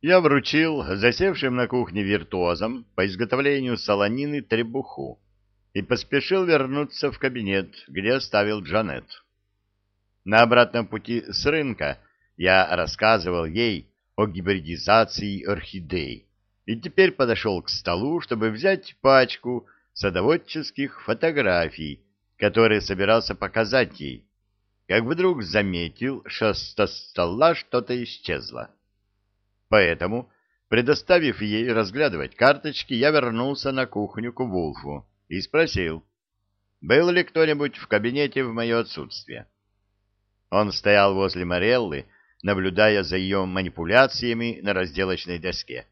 Я вручил засевшим на кухне виртуозам по изготовлению солонины требуху и поспешил вернуться в кабинет, где оставил Джанет. На обратном пути с рынка я рассказывал ей о гибридизации орхидей и теперь подошел к столу, чтобы взять пачку садоводческих фотографий, которые собирался показать ей, как вдруг заметил, что со стола что-то исчезло. Поэтому, предоставив ей разглядывать карточки, я вернулся на кухню к Вулфу и спросил, был ли кто-нибудь в кабинете в мое отсутствие. Он стоял возле Мореллы, наблюдая за ее манипуляциями на разделочной доске.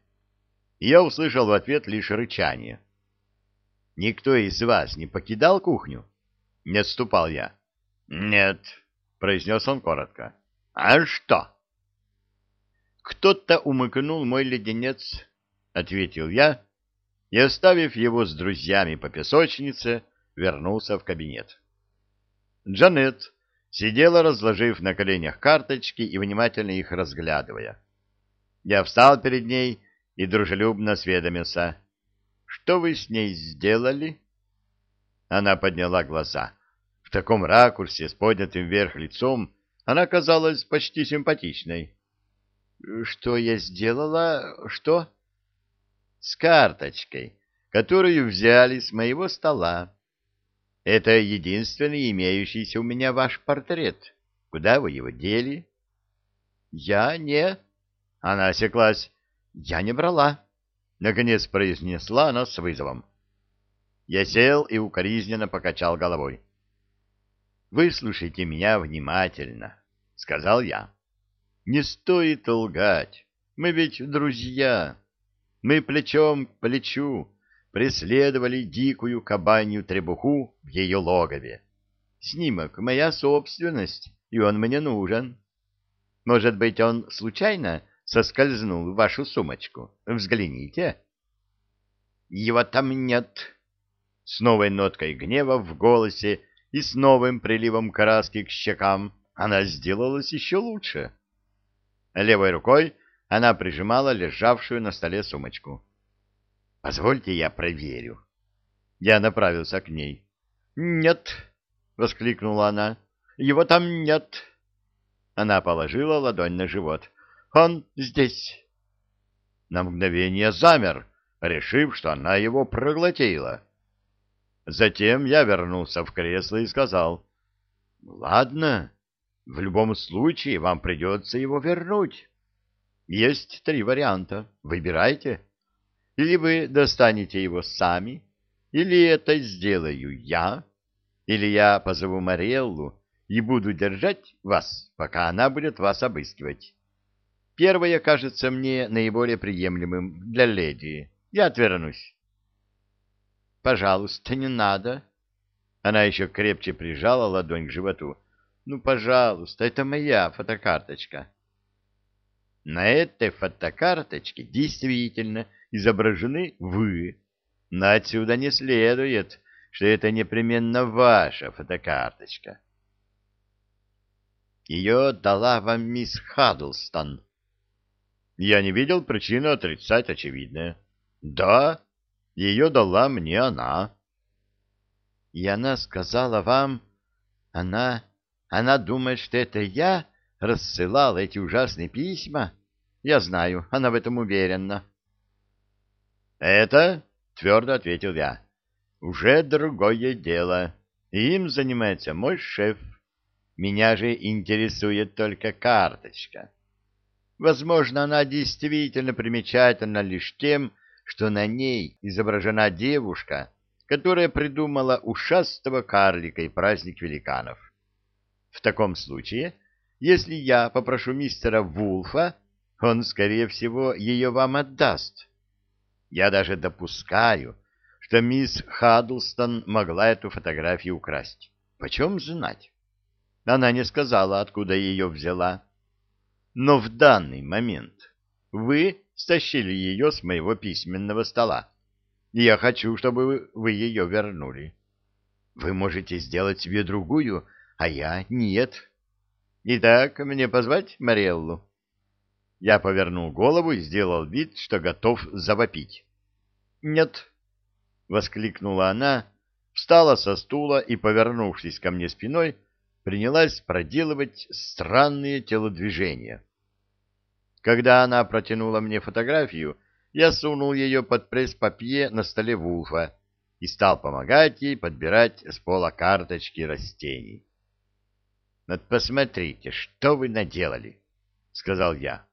Я услышал в ответ лишь рычание. «Никто из вас не покидал кухню?» Не отступал я. «Нет», — произнес он коротко. «А что?» «Кто-то умыкнул мой леденец», — ответил я, и, оставив его с друзьями по песочнице, вернулся в кабинет. Джанет сидела, разложив на коленях карточки и внимательно их разглядывая. Я встал перед ней и дружелюбно осведомился. «Что вы с ней сделали?» Она подняла глаза. В таком ракурсе, с поднятым вверх лицом, она казалась почти симпатичной. Что я сделала? Что? С карточкой, которую взяли с моего стола. Это единственный имеющийся у меня ваш портрет. Куда вы его дели? Я не... Она осеклась. Я не брала. Наконец произнесла она с вызовом. Я сел и укоризненно покачал головой. «Выслушайте меня внимательно», — сказал я. Не стоит лгать. Мы ведь друзья. Мы плечом к плечу преследовали дикую кабанью требуху в ее логове. Снимок — моя собственность, и он мне нужен. Может быть, он случайно соскользнул в вашу сумочку? Взгляните. Его там нет. С новой ноткой гнева в голосе и с новым приливом краски к щекам она сделалась еще лучше. Левой рукой она прижимала лежавшую на столе сумочку. «Позвольте я проверю». Я направился к ней. «Нет», — воскликнула она, — «его там нет». Она положила ладонь на живот. «Он здесь». На мгновение замер, решив, что она его проглотила. Затем я вернулся в кресло и сказал, «Ладно, в любом случае вам придется его вернуть. Есть три варианта. Выбирайте. Или вы достанете его сами, или это сделаю я, или я позову Мариэллу и буду держать вас, пока она будет вас обыскивать. Первое кажется мне наиболее приемлемым для леди. Я отвернусь. Пожалуйста, не надо. Она еще крепче прижала ладонь к животу. Ну, пожалуйста, это моя фотокарточка. На этой фотокарточке действительно изображены вы. Но отсюда не следует, что это непременно ваша фотокарточка. Ее дала вам мисс Хаддлстон. Я не видел причины отрицать очевидное. Да, ее дала мне она. И она сказала вам... Она она думает, что это я рассылал эти ужасные письма? Я знаю, она в этом уверена. Это, твердо ответил я, уже другое дело. Им занимается мой шеф. Меня же интересует только карточка. Возможно, она действительно примечательна лишь тем, что на ней изображена девушка, которая придумала ушастого карлика и праздник великанов. В таком случае, если я попрошу мистера Вулфа, он, скорее всего, ее вам отдаст. Я даже допускаю, что мисс Хаддлстон могла эту фотографию украсть. Почем знать? Она не сказала, откуда ее взяла. Но в данный момент вы стащили ее с моего письменного стола. Я хочу, чтобы вы ее вернули. Вы можете сделать себе другую а я нет. Итак, мне позвать Мариэллу? Я повернул голову и сделал вид, что готов завопить. «Нет!» — воскликнула она, встала со стула и, повернувшись ко мне спиной, принялась проделывать странные телодвижения. Когда она протянула мне фотографию, я сунул ее под пресс-папье на столе Вулфа и стал помогать ей подбирать с пола карточки растений. «Вот посмотрите, что вы наделали», — сказал я.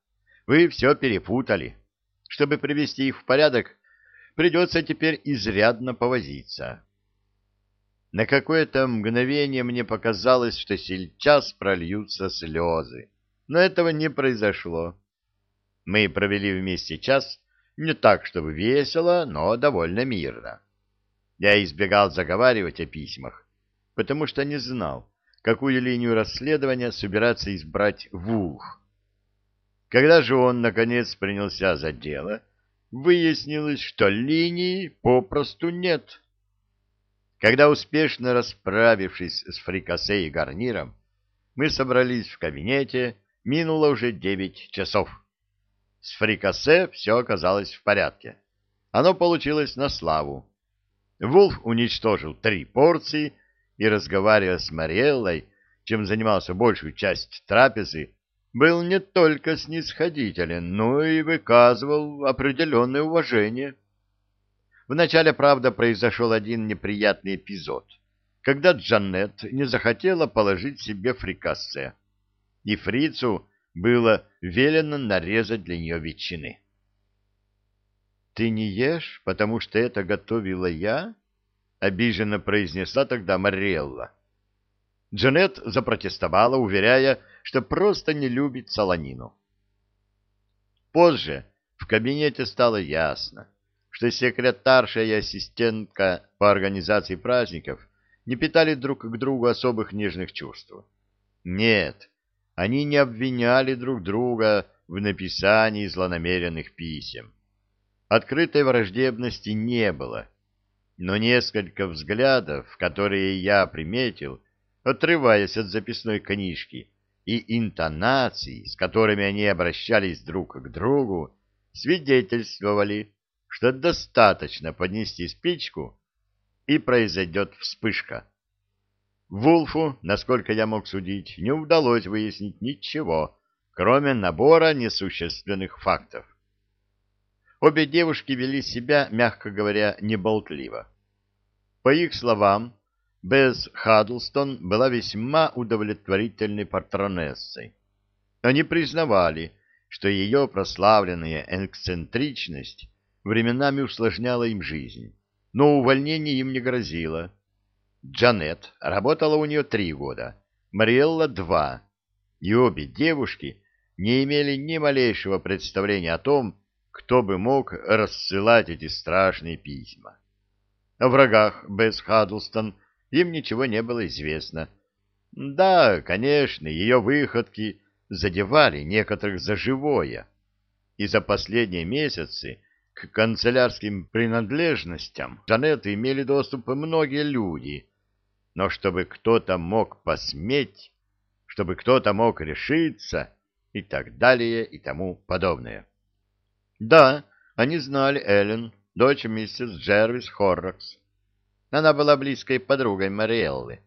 «Вы все перепутали. Чтобы привести их в порядок, придется теперь изрядно повозиться». На какое-то мгновение мне показалось, что сейчас прольются слезы, но этого не произошло. Мы провели вместе час, не так, чтобы весело, но довольно мирно. Я избегал заговаривать о письмах, потому что не знал, какую линию расследования собирается избрать Вулф. Когда же он, наконец, принялся за дело, выяснилось, что линии попросту нет. Когда, успешно расправившись с фрикасе и гарниром, мы собрались в кабинете, минуло уже девять часов. С фрикасе все оказалось в порядке. Оно получилось на славу. Вулф уничтожил три порции, и, разговаривая с Мариэллой, чем занимался большую часть трапезы, был не только снисходителен, но и выказывал определенное уважение. Вначале, правда, произошел один неприятный эпизод, когда Джанет не захотела положить себе фрикассе, и фрицу было велено нарезать для нее ветчины. — Ты не ешь, потому что это готовила я? — обиженно произнесла тогда Марелла. Джанет запротестовала, уверяя, что просто не любит солонину. Позже в кабинете стало ясно, что секретарша и ассистентка по организации праздников не питали друг к другу особых нежных чувств. Нет, они не обвиняли друг друга в написании злонамеренных писем. Открытой враждебности не было, но несколько взглядов, которые я приметил, отрываясь от записной книжки, и интонаций, с которыми они обращались друг к другу, свидетельствовали, что достаточно поднести спичку, и произойдет вспышка. Вулфу, насколько я мог судить, не удалось выяснить ничего, кроме набора несущественных фактов. Обе девушки вели себя, мягко говоря, неболтливо. По их словам, Без Хаддлстон была весьма удовлетворительной патронессой. Они признавали, что ее прославленная эксцентричность временами усложняла им жизнь, но увольнение им не грозило. Джанет работала у нее три года, Мариэлла — два, и обе девушки не имели ни малейшего представления о том, кто бы мог рассылать эти страшные письма. О врагах Бесс Хаддлстон им ничего не было известно. Да, конечно, ее выходки задевали некоторых за живое, и за последние месяцы к канцелярским принадлежностям Жанетты имели доступ многие люди, но чтобы кто-то мог посметь, чтобы кто-то мог решиться и так далее и тому подобное. Да, они знали Эллен, дочь миссис Джервис Хоррокс. Она была близкой подругой Мариэллы.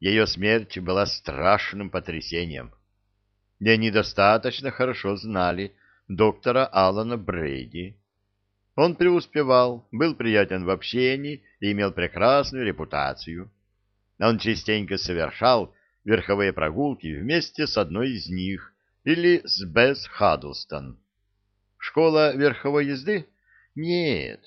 Ее смерть была страшным потрясением. И они достаточно хорошо знали доктора Алана Брейди. Он преуспевал, был приятен в общении и имел прекрасную репутацию. Он частенько совершал верховые прогулки вместе с одной из них или с Бесс Хаддлстон. Школа верховой езды? Нет.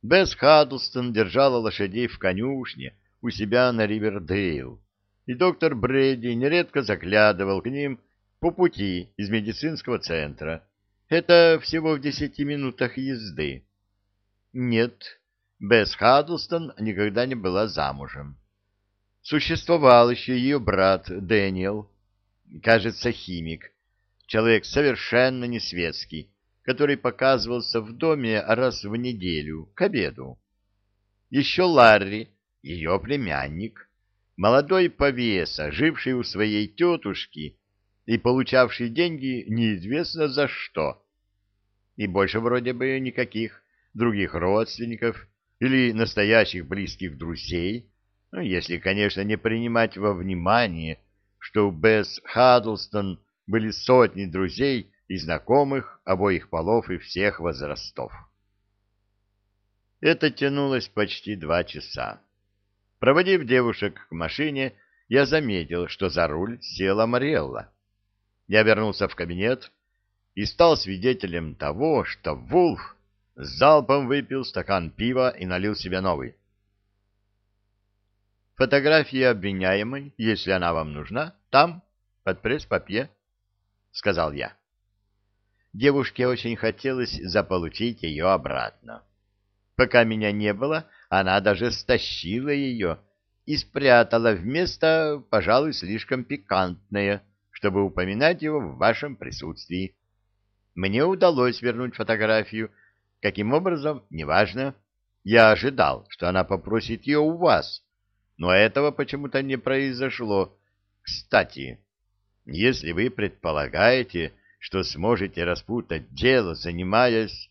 Бесс Хаддлстон держала лошадей в конюшне у себя на Ривердейл, и доктор Брэди нередко заглядывал к ним по пути из медицинского центра. Это всего в десяти минутах езды. Нет, Бесс Хаддлстон никогда не была замужем. Существовал еще ее брат Дэниел, кажется, химик, человек совершенно не светский, который показывался в доме раз в неделю, к обеду. Еще Ларри, ее племянник, молодой повеса, живший у своей тетушки и получавший деньги неизвестно за что. И больше вроде бы никаких других родственников или настоящих близких друзей, ну, если, конечно, не принимать во внимание, что у Бесс Хаддлстон были сотни друзей и знакомых обоих полов и всех возрастов. Это тянулось почти два часа. Проводив девушек к машине, я заметил, что за руль села Мариэлла. Я вернулся в кабинет и стал свидетелем того, что Вулф залпом выпил стакан пива и налил себе новый. Фотография обвиняемой, если она вам нужна, там, под пресс-папье, — сказал я. Девушке очень хотелось заполучить ее обратно. Пока меня не было, она даже стащила ее и спрятала в место, пожалуй, слишком пикантное, чтобы упоминать его в вашем присутствии. Мне удалось вернуть фотографию. Каким образом, неважно. Я ожидал, что она попросит ее у вас, но этого почему-то не произошло. Кстати, если вы предполагаете, что сможете распутать дело, занимаясь...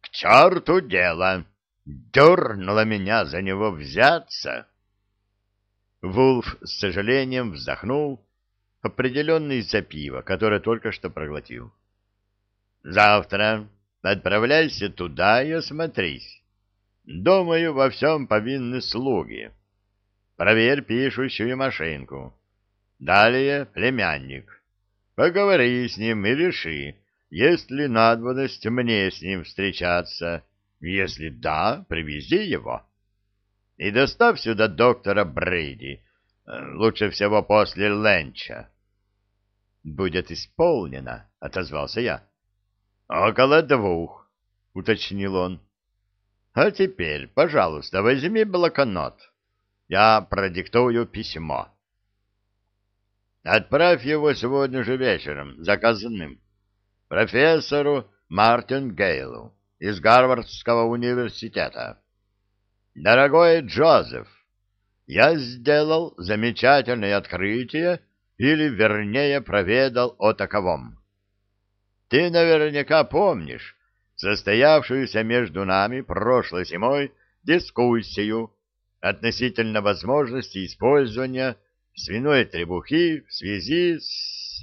К черту дело! Дернуло меня за него взяться. Вулф с сожалением вздохнул, определенный из-за пива, которое только что проглотил. Завтра отправляйся туда и осмотрись. Думаю, во всем повинны слуги. Проверь пишущую машинку. Далее племянник. Поговори с ним и реши, есть ли надобность мне с ним встречаться. Если да, привези его. И доставь сюда доктора Брейди, лучше всего после ленча. — Будет исполнено, — отозвался я. — Около двух, — уточнил он. — А теперь, пожалуйста, возьми блокнот. Я продиктую письмо. Отправь его сегодня же вечером, заказанным, профессору Мартин Гейлу из Гарвардского университета. Дорогой Джозеф, я сделал замечательное открытие, или, вернее, проведал о таковом. Ты наверняка помнишь состоявшуюся между нами прошлой зимой дискуссию относительно возможности использования свиной требухи в связи с...